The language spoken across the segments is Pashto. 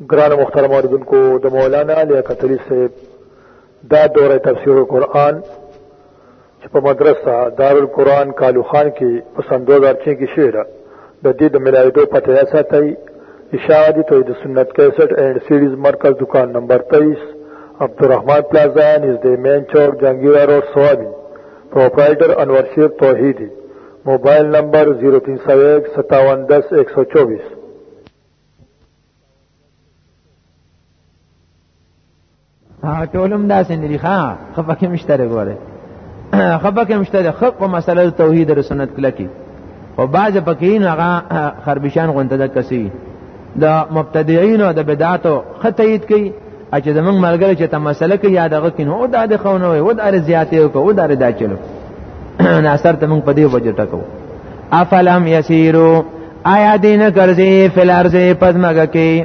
گران مخترم آردن کو دا مولانا لیا قتلی سے دا دور تفسیر قرآن چپا مدرسہ دار القرآن کالو خان کی پسند دوزار چین کی شعر د دې د ملاویدو پته یا ساتئ اشاعه دي توحید سنت 61 اینڈ سیریز مرکز دکان نمبر 23 عبدالرحمن پلازا نږدې مین چوک جنگیرا روډ سوابي پرپرایټر انور شیر توحیدی موبایل نمبر 03015710124 124 ها ټولم دا سندري ښا خپه کې مشتره ګوره خپه کې مشتره خپ په مسله توحید او سنت کله کې او باز پکې نه هغه خربشان غونته د کسي د مبتدعين او د بدعاتو خطیت کوي چې زمنګ ملګری چې ته مسله کې یاد غو کینو او دا د خونه وي او دا زیاتې او کو دا دا چلو نه اثر ته موږ په دې وجه ټکو افلم یسیرو آیا دین ګرځي فلارځي پدمګه کې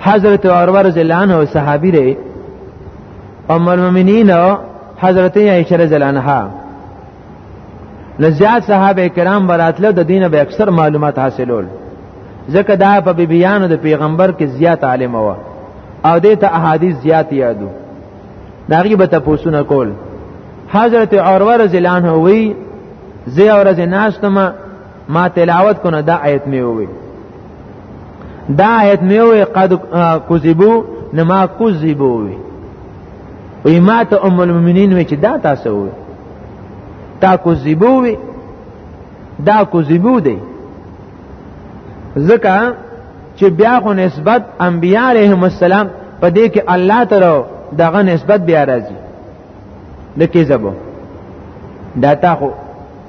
حضرت عمر رضی الله عنه صحابي دی ام المؤمنین حضرت عائشہ رضی الله عنها لزیات صحابه کرام براتله د دینه به اکثر معلومات حاصلول ځکه دا په بیبیانو د پیغمبر کې زیات عالم و او دې ته احادیث زیات یادو دا غي به تاسو کول حضرت عروه رضی الله عنه وی زی اورز ناشتمه ما تلاوت کو نه دا آیت می وی دا آیت می وی قد کذبو نه ما کذبو وی وی ما ته ام المؤمنین وی چې دا تاسو وی تا کذبو وی دا کذبو دی ځکه چې بیا خو نسبت انبیاء علیهم السلام په دې کې الله تعالی دغه نسبت بیا راځي د کذبو دا تا خو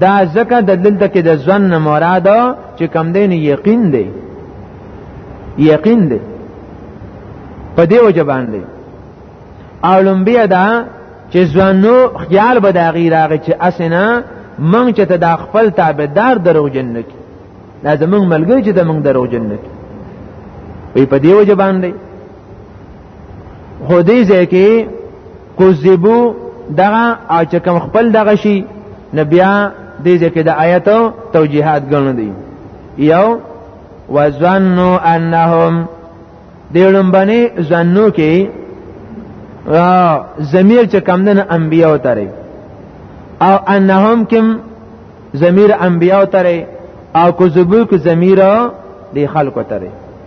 دا ځکه د دلته کې د ځن نه مراد چې کم دی نه یقین دی یقین دی په دې وجه باندې او لمبیا دا چې ځنو خیال به دا غیر هغه چې اسنه مونږ چې ته د خپل تابعدار درو جنت دا زمونږ ملګری چې د مونږ درو جنت وي په دې وجه باندې خو دې ځکه کوذبو دغه او چې کوم خپل دغه شي نو بیا دې ځکه د آیت توجیهات ګڼل دي یو وظنوا انهم دیړم باندې ځنو کې زمیر چې کم دن انبیاء ترې او انهم کم زمیر انبیاء ترې او کو زبو کو زمیر دی خلکو ترې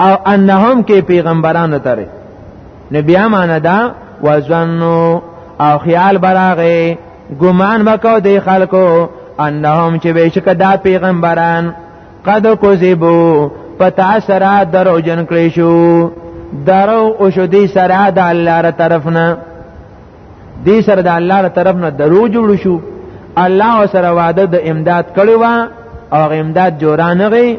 او انهم کې پیغمبرانو ترې نو بیا معنا دا وزنو او خیال براغه ګمان وکاو د خلکو انهم چې بشک دا پیغمبران قد کوذبو پتا سره درو جن کړی شو درو او شو دی سره د الله تر طرفنا دی سره د الله تر طرفنا درو جوړ شو الله سره وعده د امداد کړی و او امداد جوړانغی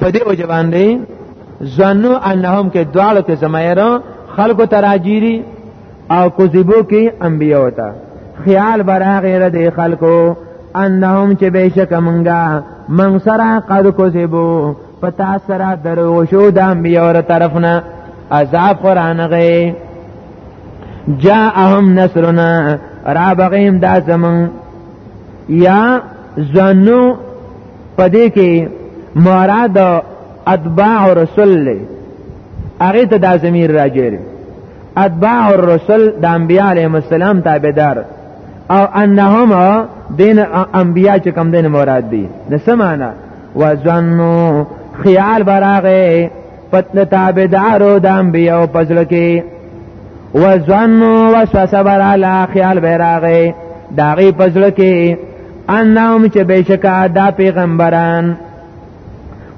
په دې وجه باندې ځانو انهم کې دواړو کې زمایر خلکو تراجیری او کذبو کې انبیا وتا خیال برا غیر د خلکو انهم چې بهشک منګه من سره قد کذبو پتا سره درو شو د انبیا ور طرفنا عذاب قران غي جاءهم نصرنا را بغیم دا زمون یا زنو پدې کې مراد اتباع رسول له هغه ته د ضمیر راجر اتباع الرسل د انبیاء علیهم السلام تابعدار او انهم دین انبیاء چې کم دین مراد دي نو سمانا وزنو خیال براغه پتل تابدارو د انبیاو پزړه کې وزنو وسوسه بر علی خیال بیراغه داغي پزړه کې انهم چې بشکا دا پیغمبران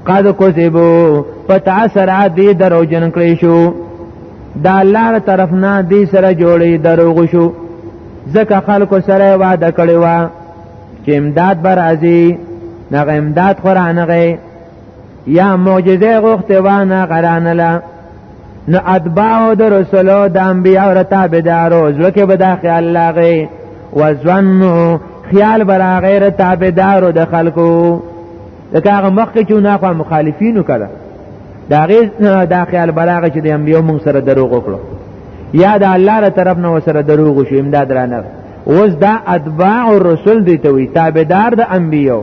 قد کذبو پتا سره دی درو جن کړی شو دا لار طرف نه دی سره جوړی دروغ شو ځکه خلکو سره وعده کړی و چې امداد بر ازي نغه امداد قرانغه یا معجزه غوښته وانه غرانله نو اتباع د رسولو د انبیاء او تابعدارو ځکه به دا خیال لاغې وزنو خیال برا غیر تابعدارو د خلکو دغه هغه مخ کې چونه خو مخالفینو کړه دا غیر دا خیال برا غي چې د انبیاء مون سره دروغ وکړو یا د الله تر طرف نه وسره دروغ شو امداد رانه اوس دا اتباع الرسل دي ته وي تابعدار د انبیو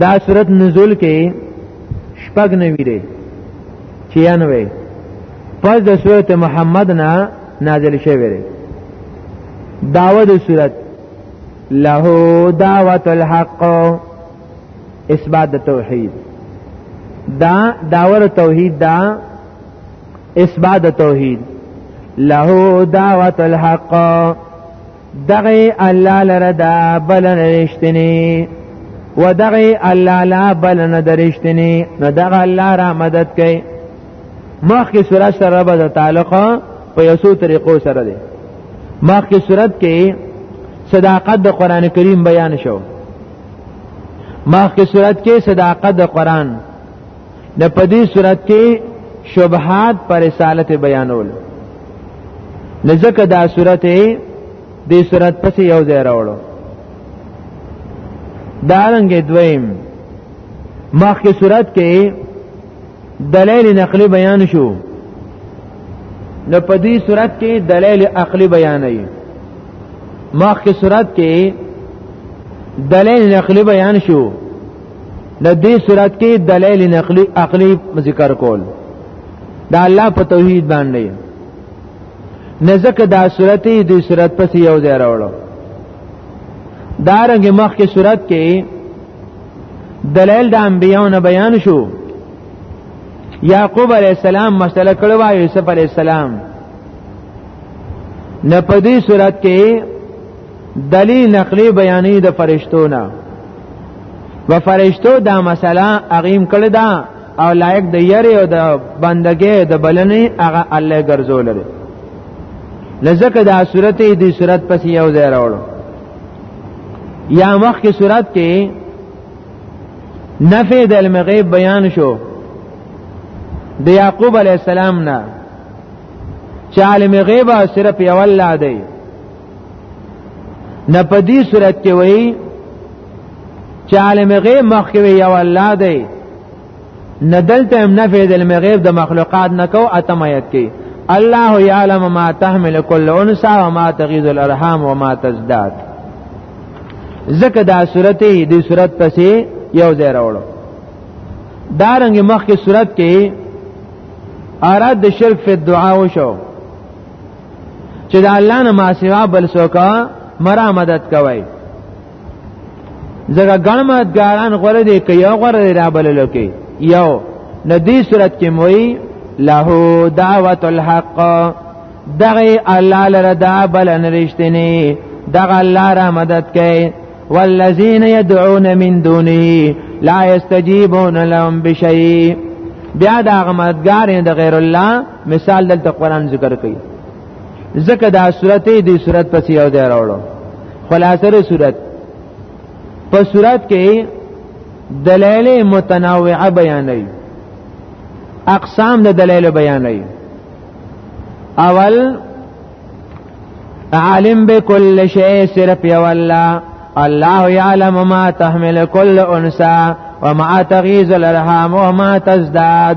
دا صورت نزول کې شپږ نوی دی چې انوي پس د صورت محمد نه نازل شوی دی داوه د صورت له دعوت الحق اثبات د توحید دا داور توحید دا اثبات د توحید له دعوت الحق دغه الله لره دا بل رښتینی و دغه الله لا بل نه درښتینی نو دغه الله را مدد کوي مخکې سورۃ سره به تعلق په یسو طریقو سره دی مخکې سورۃ کې صداقت د قران کریم بیان شو مخکې سورۃ کې صداقت د قران نه په دې صورت کې شبهات پر رسالت بیانول نه ځکه دا صورت دې صورت پسې یو ځای راوړو دارنګ دویم مخکې صورت کې دلیل نقلی بیان شو نو په دې صورت کې دلیل عقلی بیانوي مخکې صورت کې دلیل نقلی بیان شو د دې صورت کې دلیل نقلی عقلی ذکر کول دا الله په توحید باندې نه ځکه دا صورت دې صورت پس یو ځای راوړو دا رنګ مخ کې صورت کې دلیل د انبیانو بیان شو یعقوب علی السلام مسله کړو او یوسف علی السلام نه په دې صورت کې دلیل نقلی بیانې د فرشتو نه و فرشتو دا مسله اغیم کړی دا او لایق د یری او د بندګې د بلنې هغه الله ګرځول لري لزکه دا صورت دې صورت پس یو ځای راوړو یا مخ کې صورت کې نفی د علم غیب بیان شو د یعقوب علی السلام نه چې عالم غیب صرف یو الله دی نه په دې صورت کې وایي چې عالم غیب مخکې یو الله دی نه دلته هم نفع د علم غیب د مخلوقات نه کو اتمیت کې الله یعلم ما تحمل كل انثى وما تغيض الارحام وما تزداد ذکر دا صورت دی صورت پسې یو ځای راوړو دارنګ مخکې صورت کې اراد د شرک په دعا وشو چې د الله نه ما سوا بل څوک مرا مدد کوي زګه ګڼ مددګاران غوړه دي که یو غوړه دی را بللو کې یو نه دې صورت کې موي له دعوت الحق دغه الله لره دا بل نرشتنی دغه الله را مدد کوي والذین يدعون من دونه لا يستجيبون لهم بشيء بیا دا غمدګار د غیر الله مثال دلته قران ذکر کوي ځکه دا صورت دې صورت پسې یو دی راوړو خلاصره صورت په صورت کې دلایل متنوعه بیانوي اقسام د دلایل بیانوي اول عالم به کل شی صرف یو الله الله یعلم ما تحمل کل انثى وما تغيز الارحام وما تزداد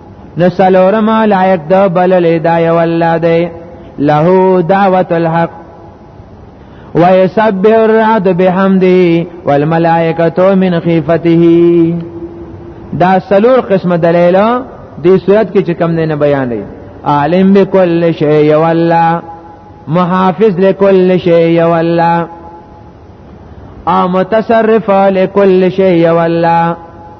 نو سلورم لایق د بلل دا یو الله دی له دعوت الحق ويسبح الرعد بحمده والملائکه من خيفته دا سلور قسم دلیل دی صورت کې چې کم نه بیان دی عالم بكل شيء والله محافظ لكل شيء والله او متصرف لكل شيء والله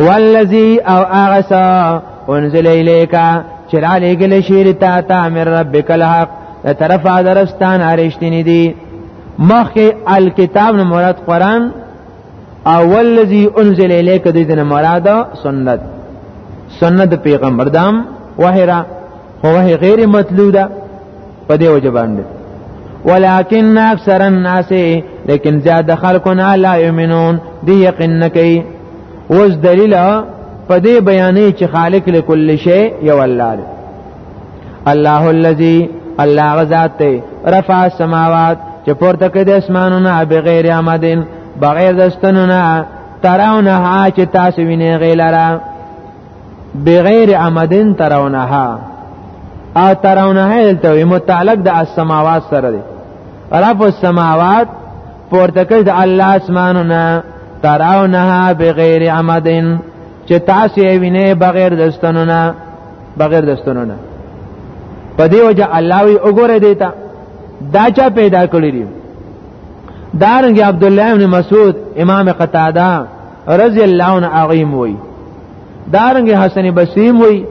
والذي او اغسا انزل الیک چر علی گل شیر تا تا من ربک الحق طرف درستان ارشتنی دی مخی الکتاب نه مراد قران او والذي انزل الیک د دې مراد سنت سنت پیغمبر دام وحیرا هو غیر مطلوب ده په دې وجه باندې ولكن اکثر الناس لیکن زیاد خلقنا لا یمنون دی یقین نکي اوس دلیل په دې بیانې چې خالق لكل شی یو الله دی الله الذي الله غزاد ته رفع السماوات چې پورته کې د اسمانونو بغیر آمدن بغیر دستنونه تراونه چې تاسو وینې غیلره بغیر عمدن ترونها او ترونها دلته متعلق د السماوات سره دی رب السماوات پورته کړ د الله اسمانو نه ترونها بغیر عمدن چې تاسو یې وینئ بغیر دستونو نه بغیر دستونو نه په دی وجه الله وی وګوره دیتا دا چا پیدا کړی دی دارنګ عبد الله ابن مسعود امام قتاده رضی الله عنه اغیم وی دارنګ حسن بصری وی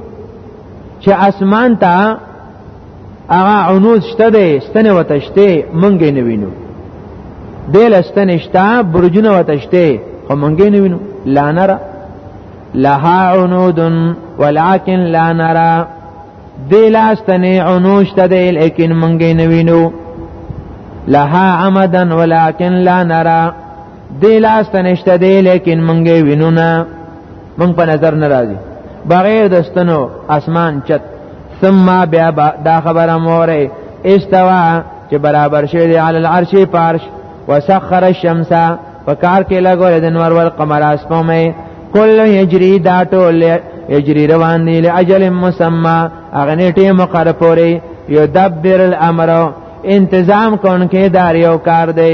چې اسمان ته هغه عنود شته دی ستنه وتشته مونږ نه وینو دل ستنه شته برجونه وتشته خو مونږ نه وینو لا نرى لها عنود ولكن لا نرى دل ستنه عنود شته دی لیکن مونږ نه وینو لها عمدا ولكن لا نرى دی لاس ته نشته دی لیکن منګه وینو نه منګ په نظر نه راځي بغیر د ستنو اسمان چت ثم بیا با دا خبره موره استوا چې برابر شوی دی علی العرش پارش وسخر الشمس فکار کې لګول د انور ول قمر اسمه کل یجری دا ټول یجری روان دی لاجل مسمى اغنی ټیم مقر پوری یدبر الامر انتظام کون کې دار یو کار دی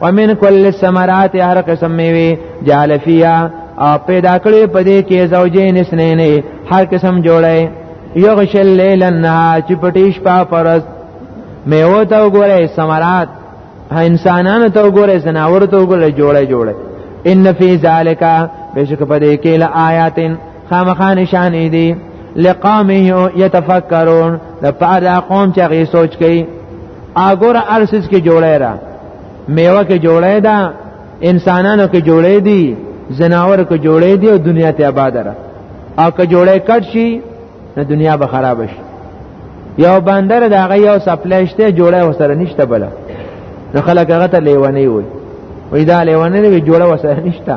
ومن کل الثمرات هر قسم میوه جعل فیها او پیدا کړی په دې کې زوجین اسنین هر قسم جوړه یغش الليل النهار چې پټیش په پرز میوه ته وګوره ثمرات انسانانو ته وګوره زناور ته وګوره جوړه جوړه ان فی ذالک بشک په دې کې لآیاتن خامخا نشانې دي لقامه يتفکرون د پاره قوم چې غي سوچ کوي اګور ارسس کې جوړه را میوه کې جوړه ده انسانانو کې جوړه دي زناور کې جوړه دي او دنیا ته آباد را او که جوړه کټ شي نو دنیا به خراب شي یو بندر دا غي یو سپلشته جوړه وسره نشته بل نو خلک هغه ته لیونی وي وې دا لیونی وي جوړه وسره نشته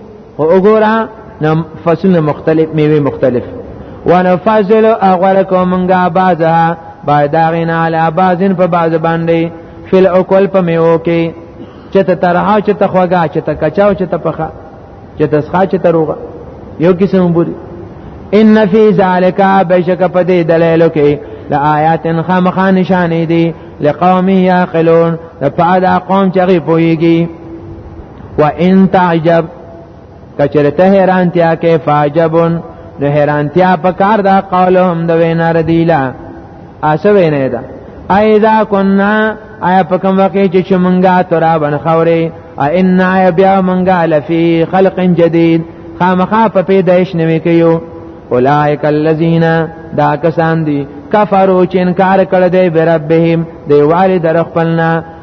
او وګوره نو فصلونه مختلف میوه مختلف ونفضل اغلکم منغا بعضها بعد غنا علی بعضن په بعض باندې فل اکل په میو کې چته ترها چته خوګه چته کچاو چته پخه چته سخا چته روغه یو قسم بوري ان فی ذالک بشک په دې دلایلو کې لآیات خامخا نشانې دي لقوم یعقلون لپاره قوم چې غي پويږي و ان تعجب کچره ته حیرانتیا کې فاجبون نو حیرانتیا په کار دا قولهم د وینا ردیلا اسه وینه ده ایدا کنا آیا په کوم وخت چې شمنګا ترا بن خوري ان بیا منګا لفی خلق جدید خامخا په پیدایش نوي کيو اولائک الذین دا کسان دي کفرو چې انکار کړ دی بربهم دی والد رخپلنا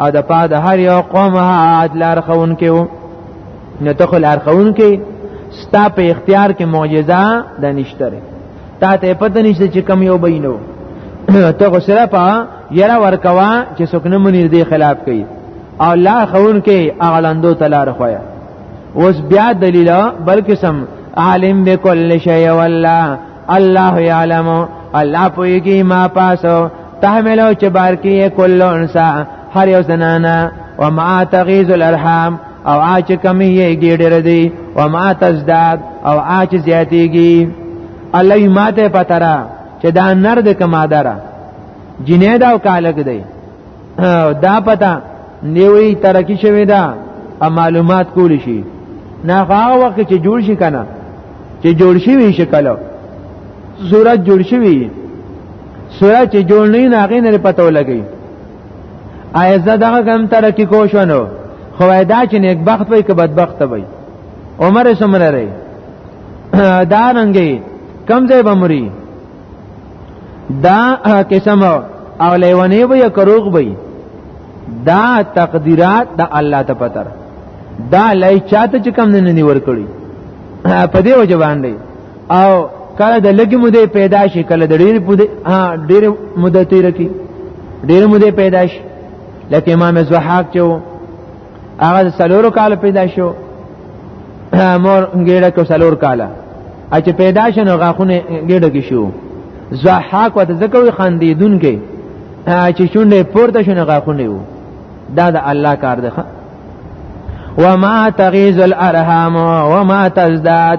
او د پاد هر یو قوم هات لار خون کې وو نو ته خل لار خون کې ستا په اختیار کې معجزه د نشتره تا ته پته نشته چې کم یو بینو ته خو سره په یره ورکوا چې څوک نه منیر دی خلاف کوي او لا خون کې اغلندو تلار خویا اوس بیا دلیل بلکې سم عالم بكل شيء والله الله یعلم الله پویږي ما پاسو تحملو چې بار کې کله انسا هر یو زنانا و ما تغیز الارحام او آچ کمی یې ګډر دی و ما تزداد او آچ زیاتیږي الله ما ته پتره چې دا نر د کما دره جنید او کالک دی دا پتا نیوی ترکی شوی دا معلومات کولی شي نه هغه وخت چې جوړ شي کنه چې جوړ شي وي شکل صورت جوړ شي وي صورت چې جوړ نه نه هغه نه پته ولګي ایزه دغه کم تر کې کوښونو خو دا چې نیک بخت وي که بدبخت وي عمر سمره ری دا رنګي کم ځای بمري دا قسم او لیونی به یا کروغ به دا تقدیرات د الله ته پتر دا لای چاته چې کم نه نیور کړی په دې وجه باندې او کله د لګي مودې پیدا شي کله د ډېر مودې ها ډېر مودې تیر کی ډېر مودې پیدا شي لکه امام زوحاق چې هغه سلور کال پیدا شو مور ګیړه کو سلور کاله اچ پیدا شنو غاخونه ګډه کې شو زحاک وته زکوې خندیدون کې چې شونډه پورته شونه غاخونه وو دا د الله کار دی وما تغیز الارحام وما تزداد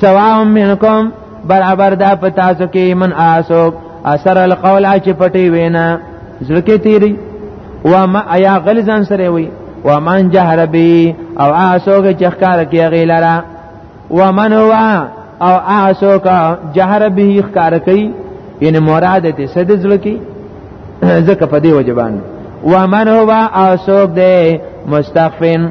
سواء منکم برابر ده په تاسو کې من آسوک اثر القول چې پټي وینا زړه تیری و ما ایا غلزان سره وی و من جهر بی او آسوک چې ښکار کې غیلره و من هو او آسوک جهر به ښکار کوي یعنی مراد دې څه د زړه کې ځکه په دې وجبان و من هو آسوک دې مستخفن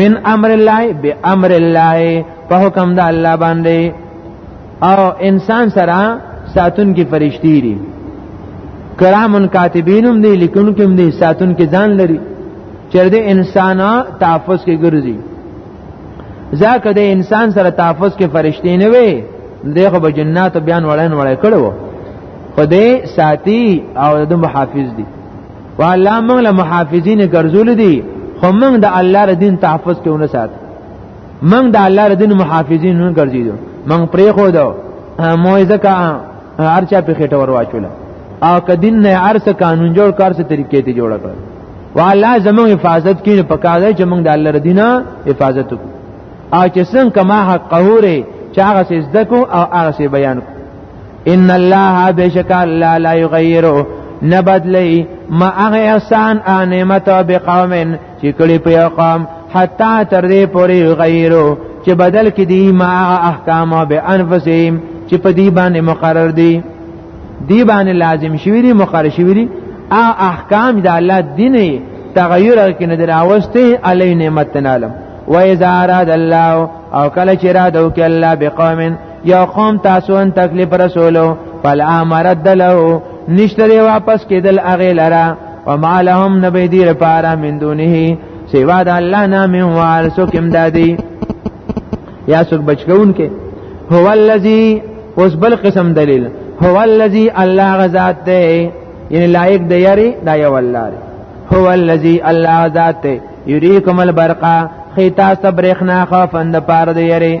من امر الله به امر الله په حکم د الله باندې او انسان سره ساتون کې فرشتي دي کرامن کاتبینم دي لیکونکم دي ساتون کې ځان لري چر دې انسان تحفظ کې ګرځي ځکه د انسان سره تحفظ کې فرشتي نه وي دغه به جنات بیان وړاندې وړاندې کړو خدای ساتي او د محافظ دي والله موږ له محافظین ګرځول دي خو موږ د الله ر دین تحفظ کې ونه سات موږ د الله ر دین محافظین نه ګرځیدو موږ پرې خو دو موعظه کا ارچا په خټه ور واچول او کدین نه ارس قانون جوړ کار څه طریقې ته جوړ کړ والله زموږ حفاظت کین په کار دی چې موږ د الله ر دین حفاظت وکړو او چې څنګه ما حق قهوره چې هغه څه زده کو او هغه څه بیان کو ان الله بشک الله لا یغیرو نبدلی ما هغه احسان ا نعمت به قوم چې کړي په قوم حتا تر دې پوري غیرو چې بدل کې دي ما احکام به انفسهم چې په دې باندې مقرر دي دی باندې لازم شوی دی مقرر شوی دی ا احکام د الله دین تغیر کې نه دراوسته علی نعمت نالم و اذا اراد الله او کله چې را دو کې الله بقوم یا قوم تاسو ان تکلیف رسولو فل امرد دلو نشتری واپس کېدل اغه لرا وما لهم نبی دیر پارا من دونه سوا د الله نه من وال سو کم دادی یا سو بچکون کې هو الذی اوس بل قسم دلیل هو الذی الله غزاد ده یعنی لایق دی یری دا یو الله هو الذی الله غزاد ده یریکم البرقا خیتا صبرخنا خوفند پار دی یری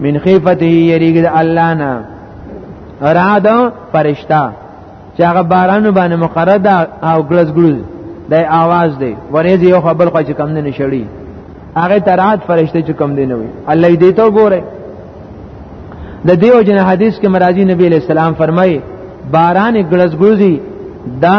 من خیفته یریګ د الله نه رعد فرشتہ چې هغه بارانو باندې مقرره ده او ګلز ګلز د आवाज دی ورېز یو خبر خو چې کم نه نشړي هغه ترات فرشته چې کم دی نه وي الله دې ته ګوره د دیو جن حدیث کې مرাজি نبی علیہ السلام فرمایي باران ګلز ګلزي دا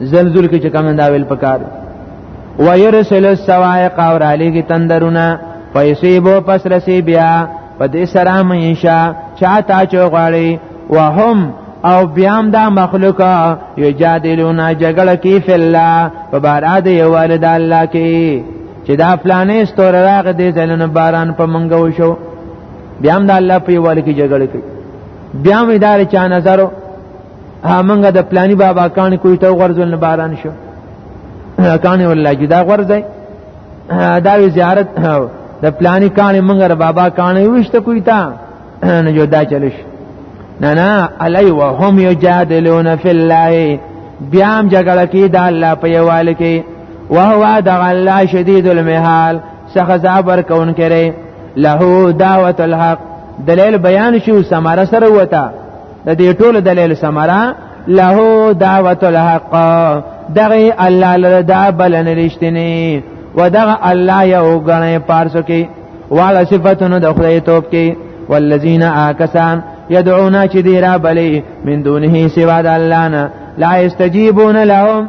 زلزل کې چې کوم دا ویل پکار ويرسل السوائق اور علی کی تندرونه فیصيبو پس رسی بیا په دې سره مینشا چاته چو غړی وهم او بیام دا مخلوق یجادلون جګړه کی فی الله په بار د یو والد الله کی چې دا فلانې ستور راغ دې زلن باران په منګه وشو بیام دا الله په یو والد کی جګړه کی بیام ادارې چا نظرو امنګه د پلاني بابا کان کوی ته غرزول نه باران شو کان والله جدا غرزای دا زیارت د پلاني کان منګه بابا کان وشته کوی تا نه جدا چلش نه نه علی وهم یجادلون فی الله بیام جګړه کې د الله په یواله کې وهو د الله شدید المحال څخه زابر کون کړي له دعوت الحق دلیل بیان شو سماره سره وته د دې ټولو دلیل سمرا له دعوت الحق دغه الله لره دا بلنه رښتینی و دغه الله یو غنې پارسو کې والا صفاتونو د خدای توپ کې والذین آکسان یدعونا چې دی را بلی من دونه سوا د الله نه لا استجیبون لهم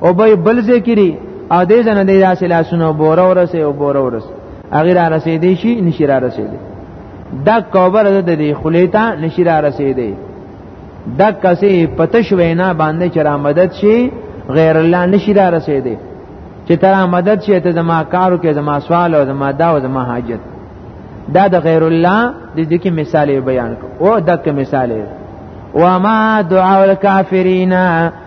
او به بل ذکرې او دې ځنه دې داسې لاسونه بوره ورسې او بوره ورسې هغه را رسیدې شي نشي را رسیدې دا کوبر د دې خلیتا نشي را رسیدې دا کسې پتش وینا باندې چې را مدد شي غیر الله نشي را رسیدې چې تر مدد شي ته زما کارو کې زما سوال او زما دا او زما حاجت دا د غیر الله د دې کې مثال بیان کو او دک مثال و ما دعاء الکافرین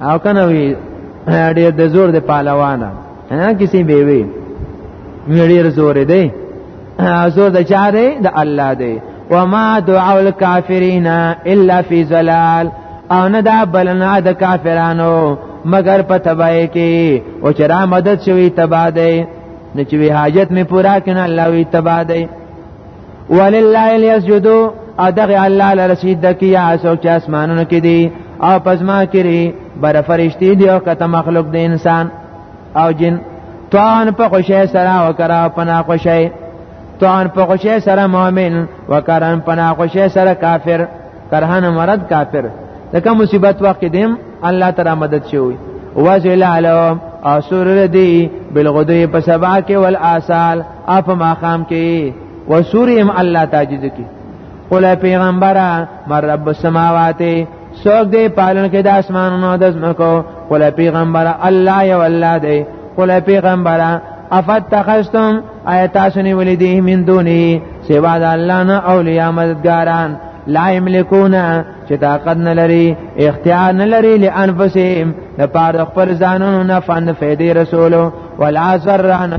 او کنه وی ډیر د زور د پهلوانه نه کسی به وی ډیر زور دی زور د چاره د الله دی وما دعاء الكافرین الا فی ظلال او نه دا بلنا د کافرانو مگر په تبای کې او چې را مدد شوی تبا دی نو چې حاجت می پورا کړي الله وی تبا دی ولله یسجدو او دغه الله لره سجد کی یا اسو چې اسمانونو کې دي او پزما کری بر فرشتي دي او کته مخلوق دی انسان او جن توان په خوشی سره او کرا پنا خوشی توان په خوشی سره مؤمن وکران پنا خوشی سره کافر کرهن مرد کافر دغه مصیبت وخت دیم الله تعالی مدد شوی وزل علی او سر دی بالغدو په سبا کې والآصال اپ ما خام کې وسوریم الله تعجز کې قل پیغمبره مر رب السماوات سوګ دې پالن کې د اسمانونو د زمکو قل پیغمبره الله یو الله دې قل پیغمبره افتخستم آیت تاسو نه ولې دې من دوني سوا د الله نه اولیاء مددګاران لا یملکون چې طاقت نه لري اختیار نه لري لانفسهم د پاره خپل ځانونو نه فن فیدې رسولو ولا ذران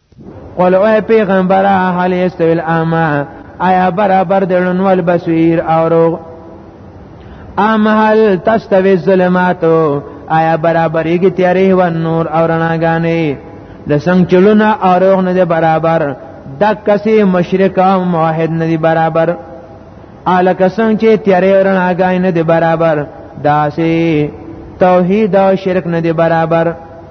قل او پیغمبر هل استویل اما آیا برابر دی لنول بصیر او روغ ام هل تستوی الظلماتو آیا برابرېږي تیارې و نور او رڼاګانې د څنګه چلونه او روغ نه دی برابر د کسي مشرک او موحد نه دی برابر اله کسان چې تیارې او رڼاګانې نه دی برابر داسې توحید او شرک نه دی برابر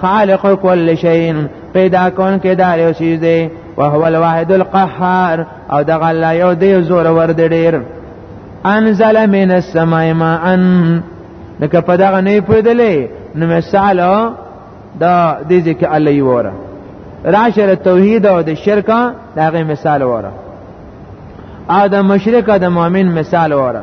خالق کل شیء پیدا کون کې دار یو چیز دی او هو الواحد القهار او د الله یو دی زور ور دی ډیر انزل من السماء ماء نک په دغه نه پدلې نو مثال دا د دې کې الله یو وره راشه توحید او د شرک دغه مثال وره او د مشرک او د مؤمن مثال وره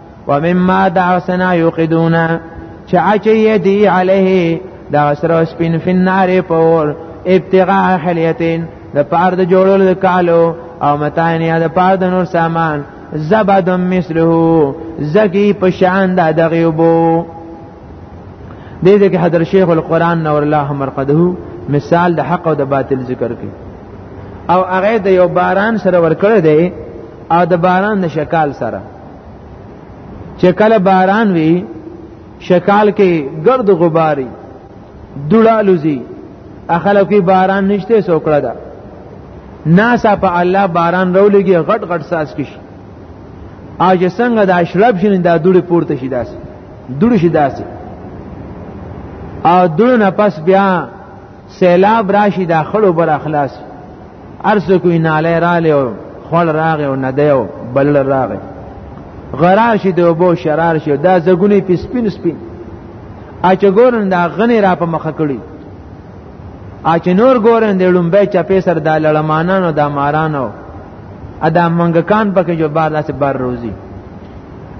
ومما دعسنا یوقدون چې اچي دی عليه دا سره سپین فناره پور ابتغاء حلیتین د پاره د جوړولو د کالو او متاین یا د پاره د نور سامان زبد مثله زکی په شان د دغه وبو د دې کې حضرت شیخ القرآن نور الله مرقده مثال د حق او د باطل ذکر کړي او هغه د یو باران سره ورکړی دی او د باران د شکال سره چې کله باران وي شکال کې گرد غباري دړه لوزي اخلو کې باران نشته سوکړه ده ناسا په الله باران رولېږي غټ غټ ساس کې شي اج څنګه د اشرب شین دا دوړي پورته شي داسې دوړي شي داسې او دوړو نه پس بیا سیلاب راشي دا خړو بر اخلاص ارسو کوی ناله را لیو خړ راغه او ندیو بل راغه غرار شي د وبو شرار شي دا زګونی په سپین سپین اچ ګورن دا غنی را په مخ کړی اچ نور ګورن د لومبه چپې سر د لړمانانو د مارانو ادا منګکان پکې جو بار داسې بار روزي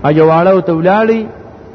اجواړو ته ولاړی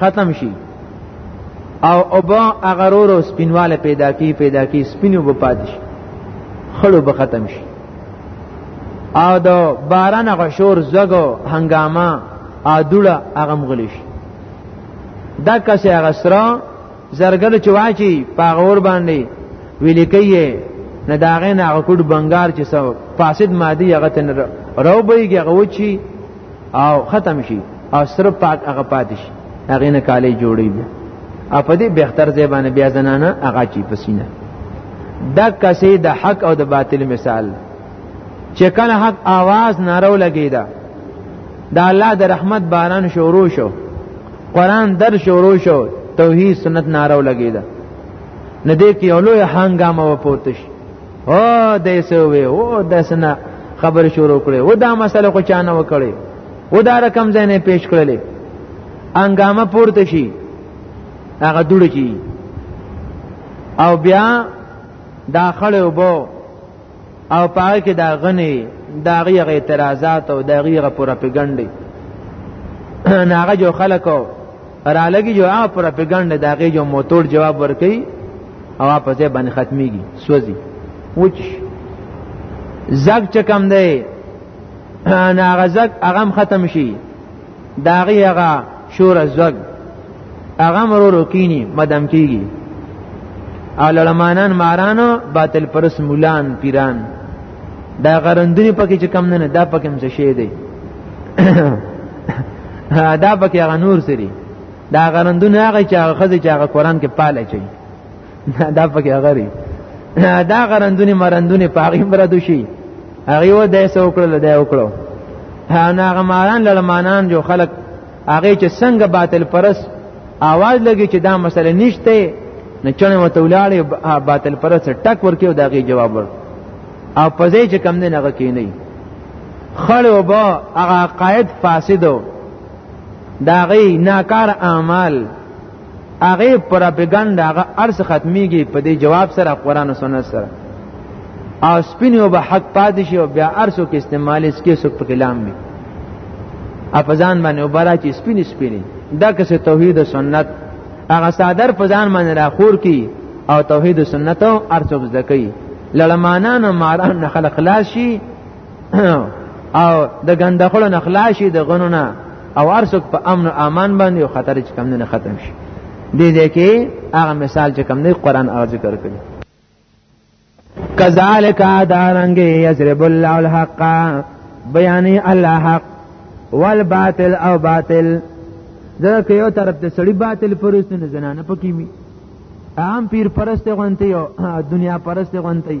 ختم شي او اوبه هغه رورو سپینواله پیدا کی پیدا کی سپینو به پاتې شي خړو به ختم شي او د باران هغه شور زګو هنګامه ادوړه هغه مغلی شي دا کسې هغه سره زرګل چواچی پاغور باندې ویل کوي نه داغه نه هغه کوډ بنگار چې سو فاسد مادي هغه تن راو بهږي هغه وچی او ختم شي او سر پاک هغه پاتې شي هغه نه کالې جوړي بیا او په دې بهتر ځای باندې بیا زنانه هغه چی پسینه دا کسې د حق او د باطل مثال چې کله حق आवाज نارو لګیدا دا الله د رحمت باران شروع شو قران در شروع شو توحید سنت نارو لګیدا نه دې کې اولو هنګامه وپوتش او دې سوې او دسنا خبر شروع کړي و دا مسله خو چانه وکړي و دا رقم ځای نه پیش کړلې انګامه پورته شي هغه دوړ کی او بیا داخله وبو او پاره کې دا غني دا غیغه اعتراضات او دا غیغه پروپاګاندا ناغه جو خلکو را لګي جو هغه پروپاګاندا د هغې جو موتور جواب ورکوي او په ځای باندې ختميږي سوځي وچ زګ چې کم دی نه هغه زګ هغه ختم شي د هغې هغه شور زګ هغه مرو روکینی مدم کیږي او لړمانان مارانو باطل پرس مولان پیران دا غرندونی پکې چې کم نه دا پکې هم څه شي دی دا پکې هغه نور سری دا غرندونه هغه چې هغه خزه چې هغه قران کې پاله چي دا پکې هغه ری دا غرندونه مرندونه پاغي برادو شي هغه و دې سو کړل دا وکړو هغه ماران لړمانان جو خلک هغه چې څنګه باطل پرس आवाज لګي چې دا مسله نشته نه چونه وتولاړي باطل پرس ټک ورکیو داغي جواب ور او په ځای چې کم نه نه کینی خړو با هغه قائد فاسدو داغي ناکار اعمال هغه پروپاګاندا هغه ارس ختميږي په دې جواب سره قران او سنت سره او سپینو به حق پاتې شي او بیا ارسو کې استعمال اس کې سب په کلام می افزان باندې وبرا چې سپین سپین دا کسه توحید او سنت هغه صادر فزان باندې راخور کی او توحید او سنت او ارسو ځکې لړمانان او ماران خلق خلاص شي او د ګندخړو نه خلاص شي د غنو نه او ارسک په امن او امان باندې او خطر چې کم نه ختم شي دې دې کې هغه مثال چې کم نه قران هغه ذکر کړي کذالک دارنګ یضرب الله الحق بیان الله حق والباطل او باطل ځکه یو طرف ته سړی باطل پرست نه زنانه پکې می عام پیر پرست غونتی او دنیا پرست غونتی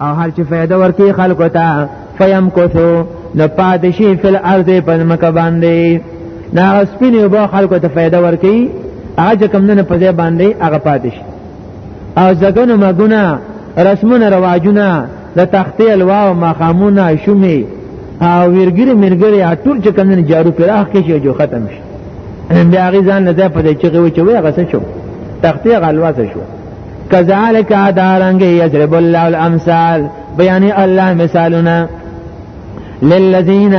او هر چې فائدہ ورکی خلکو ته فیم کوثو نو پادشي فل ارض په مکه باندې نا سپین یو به خلکو ته فائدہ ورکی هغه کم نه په ځای باندې هغه پادشي او زګونو مګونه رسمونه رواجونه د تختې الوا او مخامونه شومې او ویرګری مرګری ټول چې کم نه جارو پراخ کې شي جو ختم شي بیا غي ځان نه ځای په دې چې غوي چې وي غسه شو تختې غلوا شو کذالک دارنګ یضرب الله الامثال بیان الله مثالونه للذین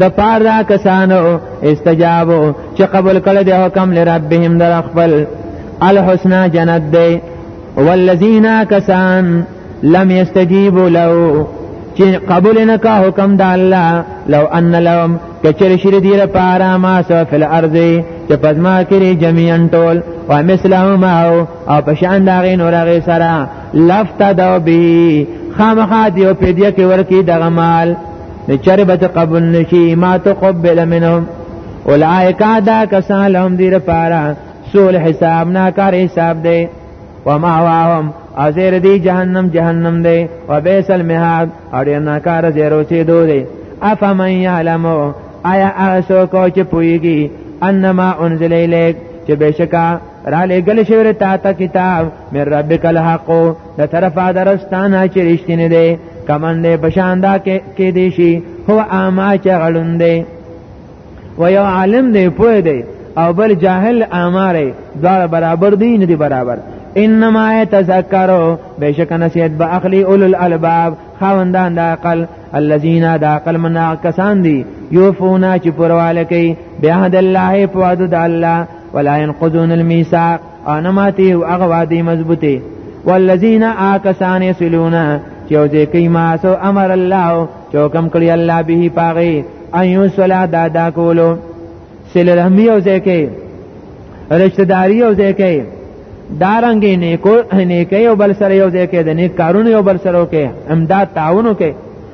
د پاره کسانو استجابو چې قبول کړي د حکم لربهم در خپل الحسنا جنت دی والذین کسان لم یستجیبوا له چې قبول نه کا حکم د الله لو ان لهم کچر شری دی لپاره ما سو فل ارض چې پزما کړي جميعا ټول او مثلهما او پشان دا غین اور غی سرا لفت دو بی خامخا دیو پیدیا کې ورکی دغه مال چر بچ قبول نشي ما تقبل منهم اولائک دا کسان لهم دیر پارا سول حساب ناکار حساب دی وما واهم ازیر دی جهنم جهنم دی و بیس المحاد اور دیر ناکار زیرو چی دو دی افا من یعلمو آیا اغسو کو چی پویگی انما انزل الیک چې بشکا را لګل شوی تا ته کتاب مې ربک الحق د طرفه درستانه چې رښتینه دی کمن دې بشاندا کې کې دی شي هو اما چې غړون دی و یو عالم دی پوه دی او بل جاهل اماره دوار برابر دی نه دی برابر انما يتذكروا بشک نسیت با اخلی اولو الالباب خوندان د عقل الذين د عقل منا کسان دي یوفونا چې پرواله کوي بیا د الله په وعده د الله ولا ينقضون الميثاق انا ماتي او هغه وادي مضبوطه والذین آکسان یصلون چې او دې کوي ما سو امر الله چې حکم کړی الله به پاغي ايو صلا دادا کولو سل رحمی او دې کوي رشتہ داری او دې کوي دارنګ نیکو نیکي او بل سره یو دې کوي د نیک کارونه او بل سره کوي امداد تعاون کوي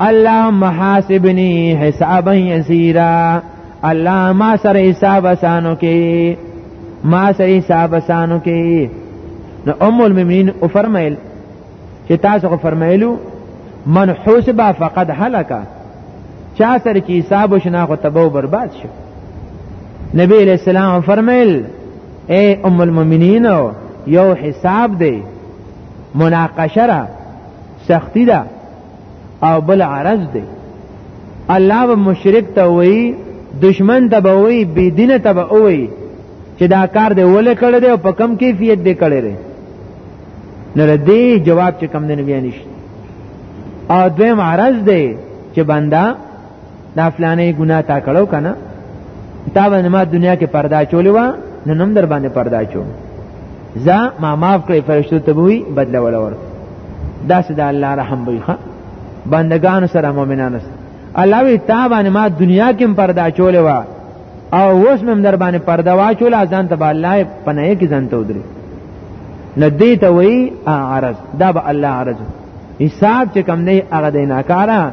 اللهم حاسبني حسابا يسيرا الله ما سره حساب اسانو کې ما سره حساب اسانو کې نو ام المؤمنین او فرمایل چې تاسو کو فرمایلو من حسب فقد هلك چا سره چې حساب وشنا خو تبو برباد شو نبی علیہ السلام فرمایل اے ام المؤمنین یو حساب دی مناقشه را سختی ده او بل عرض دی الله به مشرک ته وایي دشمن ته به وایي بی دین ته به وایي چې دا کار دی ولې کړی دی او په کم کیفیت دی کړی دی نو دې جواب چې کم دی نه بیا نشته او دویم عرض دی چې بنده دا فلانه ګناه تا کړو کنه تا باندې ما دنیا کې پردا چولې و نن هم در باندې پردا چو زه ما معاف کړې فرشتو ته وی بدل ولا ور دا سید الله رحم وی ښا بندگان سره مؤمنان سره الله وی تا باندې ما دنیا کې پردا چولې و او اوس مم در باندې پردا واچول ځان ته الله پناه کې ځان ته ودرې ندی ته وی عرض دا به الله عرض حساب چې کم نه هغه د ناکاره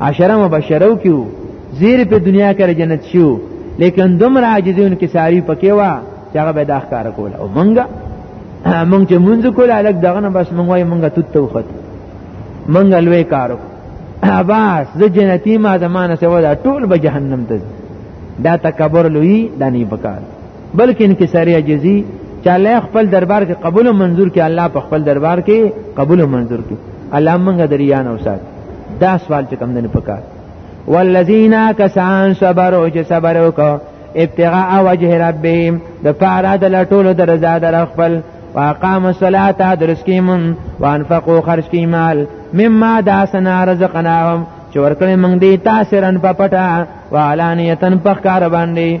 عشره مبشرو کیو زیر په دنیا کې جنت شو لیکن دومره عاجزون کې ساری پکې وا چې هغه به دا ښکار کول او مونږه مونږ چې مونږ کول الګ دغه نه بس مونږ وای مونږه توت توخت مونږه لوی کارو بس زه جنتی ما زمانه سوا دا ټول به جهنم ته دا تکبر لوی دا نه پکار بلکې انکساری عجزی چې الله خپل دربار کې قبول او منظور کې الله په خپل دربار کې قبول او منظور کې الله موږ دریان او سات دا سوال چې کوم نه پکار والذین کسان صبروا چې صبر وکړو ابتغاء وجه ربهم د پاره د لټولو د رضا در خپل واقام الصلاه درس کیمن وانفقوا خرج کیمال مما داسنا رزقناهم چې ورکړې موږ دې تاسو رن په پټه وعلانیتن په کار باندې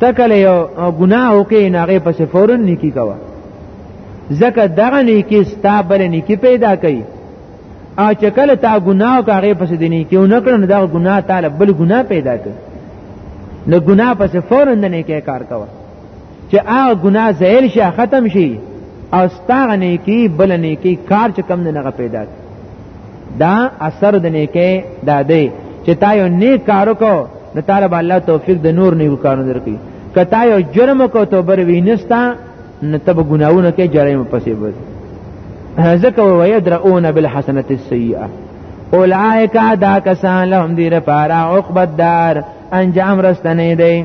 تکله یو ګناه وکې نه هغه پس فورن نیکی کوه ځکه دغه نیکی ستا بل نیکی پیدا کوي او چې کله تا ګناه کوي پس دې نیکی نه کړن دا ګناه تعالی بل ګناه پیدا کوي نو ګناه پس فورن نه نیکی کار کوه چې هغه ګناه زهل شي ختم شي او ستاغه نیکی بل نیکی کار چې کم نه پیدا کوي دا اثر د نیکه دا دی چې تا یو نیک کار وکړو نو طالب الله توفیق د نور نیکو کارونه درکې کتا یو جرم وکړو ته بر وینستا نو تب ګناونه کې جرم پسې بر ذکر ويدرؤون بالحسنه السيئه اولئک دا کسان لهم دیر پارا عقبت دار انجام رستنی دی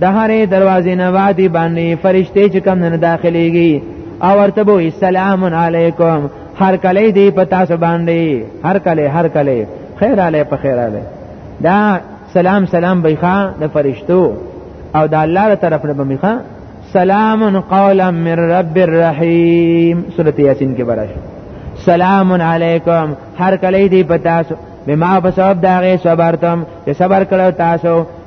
د هرې دروازې نه وادي باندې فرشته چې کم نه داخليږي او ورته وو السلام علیکم هر کله دی په تاسو باندې هر کله هر کله خیر علی په خیر علی دا سلام سلام بیخا د فرشتو او د الله تر طرف نه بمیخا سلام قولا من رب الرحیم سورۃ یاسین کې براش سلام علیکم هر کله دی په تاسو بما په سبب دا غي صبرتم چې صبر کړو تاسو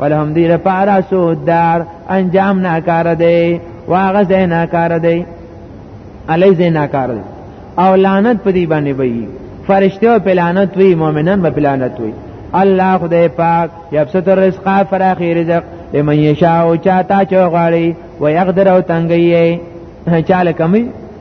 ولهم دی لپاره سود دار انجام ناکار دی واغه زه ناکار دی علی زه ناکار دی او لعنت په دی باندې وي فرشته په لعنت وي مؤمنان په لعنت وي الله خدای پاک یبسط الرزق فراخی رزق لمن یشاء چاته چوغړی و یقدر او تنگی چاله کمی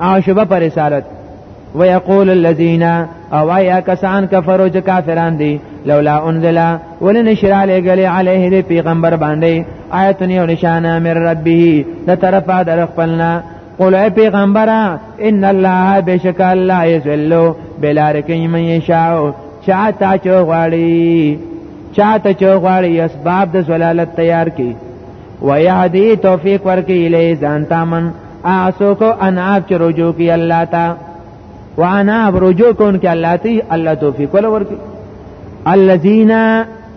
او شبه پر رسالت ويقول الذين او ايا کسان کفرو چې کافران دي لولا انزل ولن شرع لګل عليه دي پیغمبر باندې آیتونه او نشانه من ربه د طرفه در خپلنا قل اے پیغمبره ان الله بشک الله یذلو بلارکی من یشاء چاته چو غواړي چاته چو غواړي اسباب د زلالت تیار کی ويهدي توفيق ورکي الی ځان تامن اعسوکو اناب چې رجوع کی الله تا وانا رجوع کون کې الله تی الله توفیق ول ورکی الذين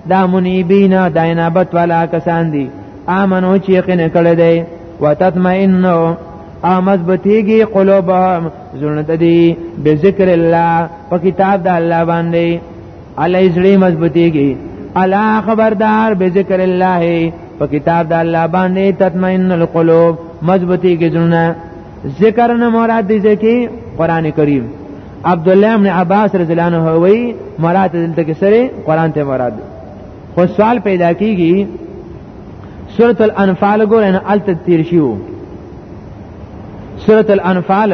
دا منیبین دا انابت والا کسان دي امنو چې یقین کړی دی وتطمئن او مضبوطیږي قلوبهم زړه د دې بذکر الله په کتاب د الله باندې الله یې زړه مضبوطیږي الا خبردار به ذکر الله په کتاب د الله باندې تطمئن القلوب مضبوطی کې جنونه ذکر نه مراد دي ځکه قران کریم عبد الله ابن عباس رضی الله عنه وی مراد دلته کې سره قران ته مراد خو سوال پیدا کیږي سورۃ الانفال ګورنه الته تیر شیو سورۃ الانفال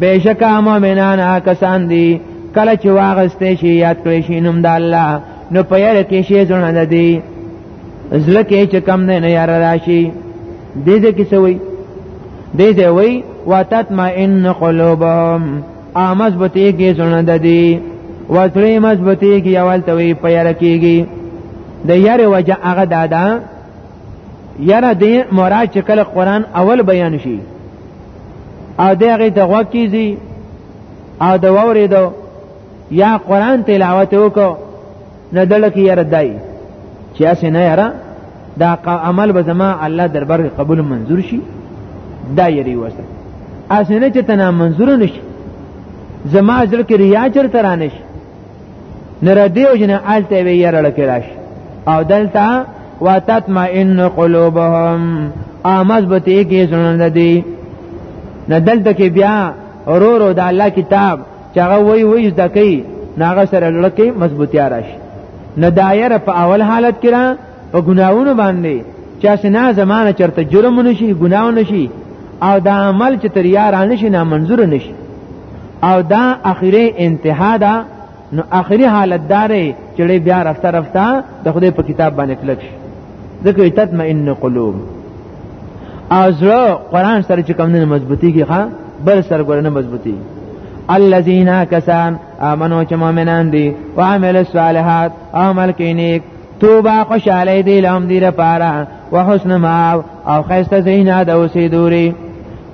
بهشکه مؤمنان کسان دي کله چې واغستې شي یاد کړی شي نوم د الله نو په یاره کې شي زونه ده دي زړه کې چې کم نه نه یاره راشي دې دې کې سوي دې دې وي وتطمئن قلوبهم امز بته کې زونه ده دي وترې مضبوطي کې اول ته وي په یاره کېږي د یاره وجه هغه دادا یاره دې مراد چې کله قران اول بیان شي او د هغه د غوږ کیږي او د وریدو یا قران تلاوت وکړو نه دلکه یې ردای چې اسې نه یاره دا عمل به زما الله دربار قبول منظور شي دا یې ریوسه اسې نه چې تنا منظور نشي زما ځل کې ریا چر ترانه شي نره دیو جن آلته وی یره لکی راش او دلتا و تطمئن قلوبهم آمز بتی کی سنند دی نه دلته کې بیا رو رو د الله کتاب چاغه وای وای زدکی ناغه سره لړکی مضبوطی راشي نه دایره په اول حالت کې په ګناونو باندې چې اسنه زمانه چرته جرم نشي ګناو نشي او دا عمل چې تر یار نشي نه منظور نشي او دا اخیره انتها ده نو اخیری حالت دارې چې بیا رفته رفته د خدای په کتاب باندې کلک شي ځکه تطمئن قلوب او زړه قران سره چې کوم نه مضبوطی کی ښا بل سره ګورنه مضبوطی الذين كسان امنوا چې مؤمنان دي وعملوا الصالحات عمل کې نیک توبه خوشاله دی لهم دی لپاره وحسن ما او خسته زینا د اوسې دوری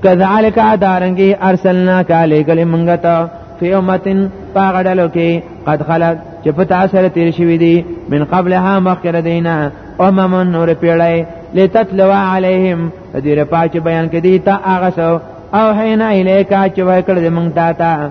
کذالک دارنګي ارسلنا کالی کلی منګه ته فی امتن پاغړلو کې قد خلق چې په تاسو تیر شوی دی من قبلها مخکره دینه امم نور پیړی لتتلو علیهم دې رپاچ بیان کړي تا هغه سو او حینا الیکا چې وکړ دې مونږ تا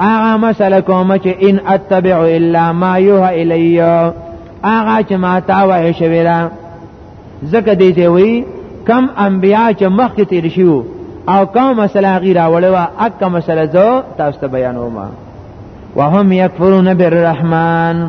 هغه مسله کوم چې ان اتبع الا ما يوحى الي هغه چې ما تا وایې شوی دا ځکه دی چې وی کم انبیا چې مخکې تیر شو او کوم مسله غیر راوړې وا اک مسله زو تاسو ته بیانوم وهم یکفرون بالرحمن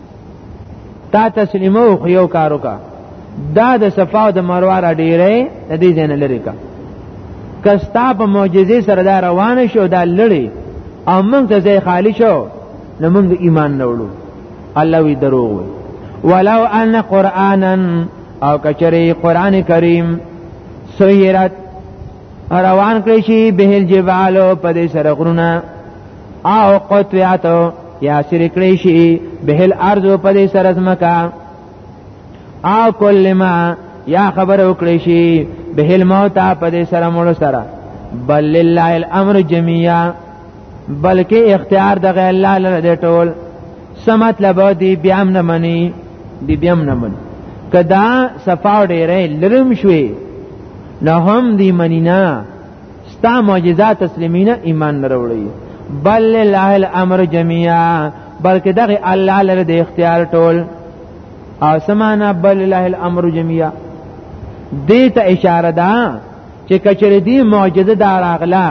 تا تسلیمو خو یو کارو کا دا د صفا او د مروه را ډیره د دې ځای نه لري کا کستا په معجزې سره دا روان شو دا لړی او موږ ته ځای خالی شو نو موږ ایمان نه وړو الله وی دروغ وی ولو ان قرانا او کچری قران کریم سیرت روان کړی شي به الجبال په دې سره غرونه او قطعت یا شرکړی شي به الارض په دې سره زمکا او کل ما یا خبر وکړی شي به الموت په دې سره مړ سره بل لله الامر جميعا بلکې اختیار د غیر الله لره دی ټول څه مطلب دی بیا هم نه مني دی بیا هم نه مني که دا صفا ډېرې لرم شوي نه هم دی منی نه ستا معجزات تسلیمینه ایمان نه وروړي بل لله الامر جميعا بلکې دغه الله لره د اختیار ټول او سمانا بل لله الامر جميعا دې ته اشاره ده چې کچره دې معجزه دار اغلا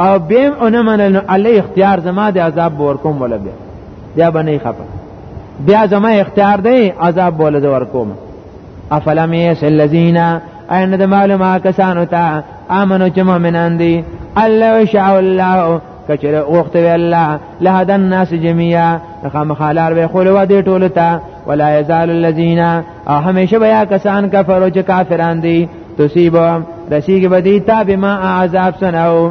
او بیم اونه منل نو الله اختیار زما د عذاب ورکوم ولا بیا بیا باندې خپه بیا زما اختیار دی عذاب بوله ورکوم افلم یس الذین عین د معلومه کسانو ته امنو چې مؤمنان دي الله شاء الله کچره وخت وی الله لهدا الناس جميعا خامخالار به خلوا دي ټول ته ولا يزال الذين او همیشه بیا کسان کفرو چې کافران دي تصيبهم رسیږي بدی تا بما عذاب سنو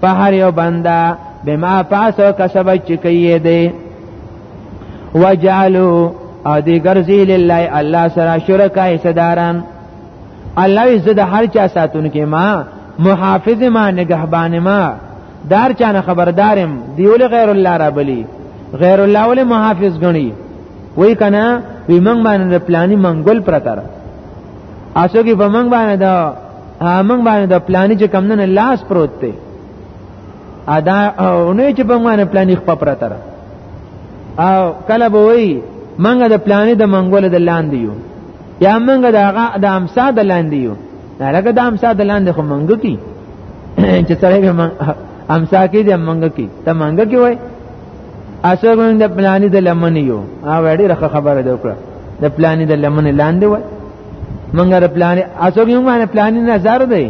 په هر یو بنده بما پاسو کسب چې کوي دی وجعلوا او دی ګرځي لله الله سره شرکا حصداران الله عزت هر چا ساتون کې ما محافظ ما نگهبان ما دار چانه خبردارم دیول غیر الله را بلی غیر الله ول محافظ غنی وای کنه وی منګ باندې پلانی منګل پرتر اسو کې په منګ باندې دا موږ باندې د پلانې چې کم نه لاس پروت دی ادا اونې چې په باندې پلانې خپ پرته را او کله به وي منګه د پلانې د منګول د لاندې یو یا منګه د هغه د امسا د لاندې یو لکه د امسا د لاندې خو منګه کی چې سره به امسا کې د منګه کی ته منګه کی وای اصل موږ د پلانې د لمن یو او ډیره خبره ده وکړه د پلانې د لمن لاندې وای مونږ را پلان اسوګ یو باندې پلان نظر دی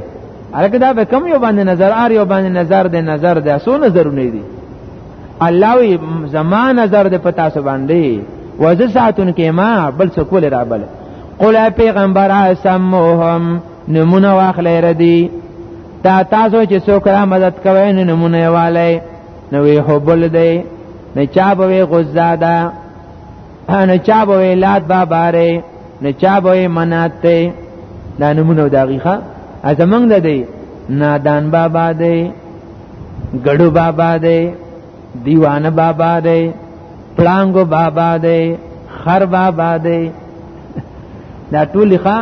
الکه دا به کم یو باندې نظر ار یو باندې نظر دی نظر دی اسو نظرونه دي الله وی زما نظر دی پتا سو باندې وځه ساتون کې ما بل څه کول را بل قل پیغمبر اسمهم نمونه واخلې ردی تا تاسو چې څوک را مدد کوي نو نمونه والي نو وی حبل دی نه چا به غزاده نه چا به لات بابا ری نه چا به منات ته دا نمونه دا غیخه ازمنګ ده دی نادان بابا دی ګړو بابا دی دیوانه بابا دی پلانګو بابا دی خر بابا دی دا ټول ښا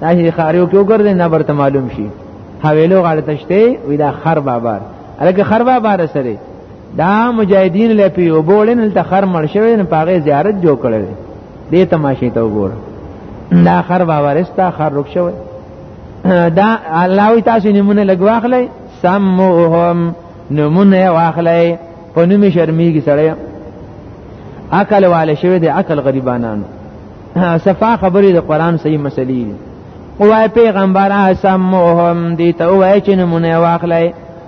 دا هي خاریو کې وګرځي نه برته معلوم شي حویلو غاړه تشته وی دا خر بابا الکه خر بابا سره دا مجاهدین له پی وبولن ته خر مړ شوی نه پاغه زیارت جوړ کړل دې تماشې ته وګور دا خر باورستا خر رک شوی دا الله وی تاسو نمونه لګواخلې سموهم نمونه واخلې په نومي شرمېږي سړی عقل والے شوی دی عقل غریبانانو صفا خبرې د قران صحیح مسلې دي وای پیغمبر اسمهم دي ته وای چې نمونه واخلای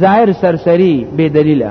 ظاهر سرسری بے دلیله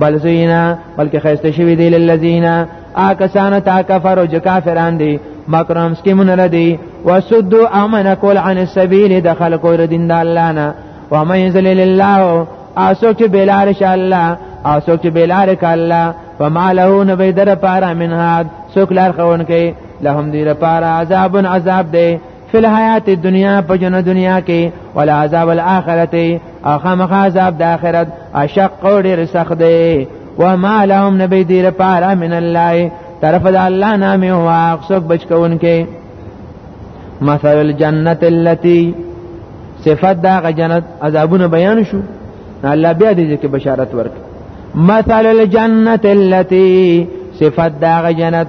بل زینا بلکې خیسته شوی دی للذین آکسان تا کفرو جو کافران دی مکرم سکیمون ردی وسدو امن کول عن السبیل دخل کول دین دا اللہ نا ومن یزلل اللہ آسوک چه بلار شا اللہ آسوک چه بلار کا اللہ فما له نبی در پارا من هاد سوک لار خون که لهم دیر پارا عذاب عذاب دی فی الحیات الدنیا په جن دنیا کې ولا عذاب الاخرته اخا مخ عذاب د اخرت اشق او ډیر سخت دی و ما لهم نبی دی لپاره من الله طرف د الله نامه او اقصد بچ کون کې مثل الجنه التي صفات دا جنت عذابونه بیان شو الله بیا دې کې بشارت ورک مثل الجنه التي صفات دا جنت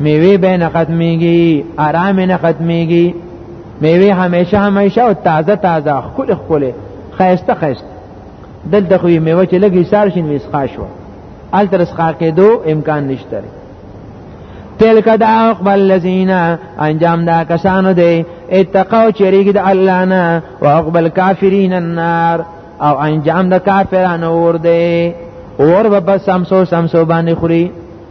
میوه به نه ختميږي آرام نه ختميږي میوه همیشه همیشه او تازه تازه خل خل خيسته خيسته دلته خو میوه چې لګي سار شین وسخا شو ال تر اسخا کېدو امکان نشته تلک دا عقب الذین انجام دا کسانو دی اتقوا چریګ د الله نه او عقب الکافرین النار او انجام د کافرانو ور دی اور به سمسو سمسو باندې خوري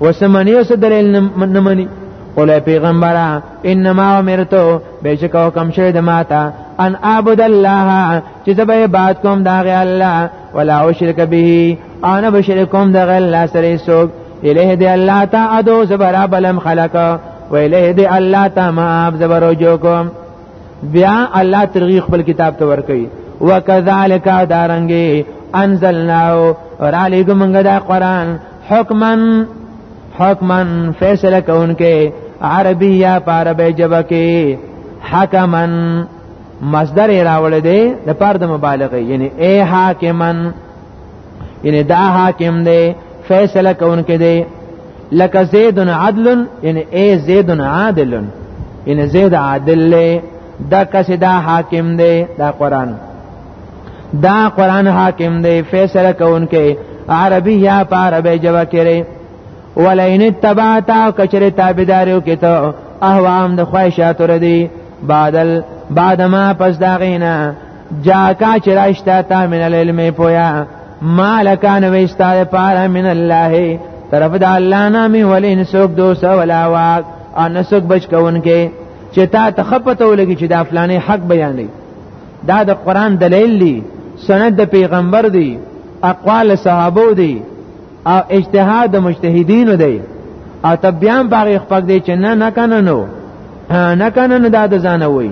وسمنی اوس دلیل نه منی قول پیغمبره انما امرتو بشک حکم شوی د ماته ان اعبد الله چې زه به عبادت کوم دا غي الله ولا اشرک به انا بشرکم د غي الله سره سوګ الیه دی الله تا ادو زبر بلم خلق و الیه دی الله تا ما اب زبر جو کوم بیا الله ترغی خپل کتاب ته ور کوي وکذالک دارنګي انزلناه را لګم غدا قران حکمن حکمن فیصله کوونکې عربی یا په عربی ژبه کې حکمن مصدر راول دی د پار د مبالغه یعنی اے حاکمن یعنی دا حاکم دی فیصله کوونکې دی لکه زید عدل یعنی اے زید عادل یعنی زید عادل دی دا کس دا حاکم دی دا قران دا قران حاکم دی فیصله کوونکی عربی یا په عربی جواب کړي ولئن تبعتا کچره تابعداریو کې ته اهوام د خواهشات ردی بعدل بعد ما پس دا غینا جاکا چرایشتا تا من العلم پویا مالکان ویستا پارا من الله طرف د الله نامي ولین سوک دوسه ولا واک ان سوک بچ کون کې چې تا تخپته ولګي چې دا فلانه حق بیانې دا د قران دلیل دی سند د پیغمبر دی اقوال صحابه دی او اجتهاد د مجتهدین دی او تبیان باغ خپل دی چې نه نه کنه نو نه کنه نو دا د ځان وای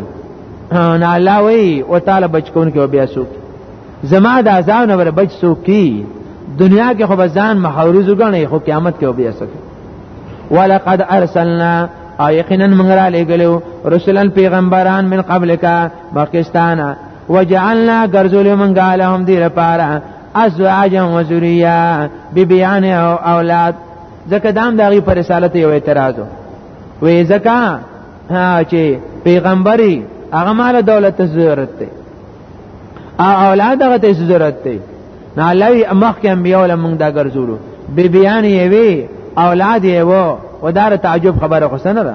نه الله وای او تعالی بچکون کې بیا سوک زما د ځان ور بچ سوک کی دنیا کې خو ځان محروز وګڼي خو قیامت کې بیا سوک ولقد ارسلنا او یقینا موږ را لېګلو رسولان پیغمبران من قبلک پاکستان وجعلنا غرزل من قالهم دي لپاره ازواجا وذريه ببيان او اولاد ځکه دام دغه پر رسالت یو اعتراض وي ځکه چې پیغمبري هغه مال دولت ته ضرورت دی او اولاد هغه ته ضرورت دی نه لوي مخکې انبیاء له موږ دا ګرځولو بیبیان یې وی اولاد یې وو ودار تعجب خبره خو سنره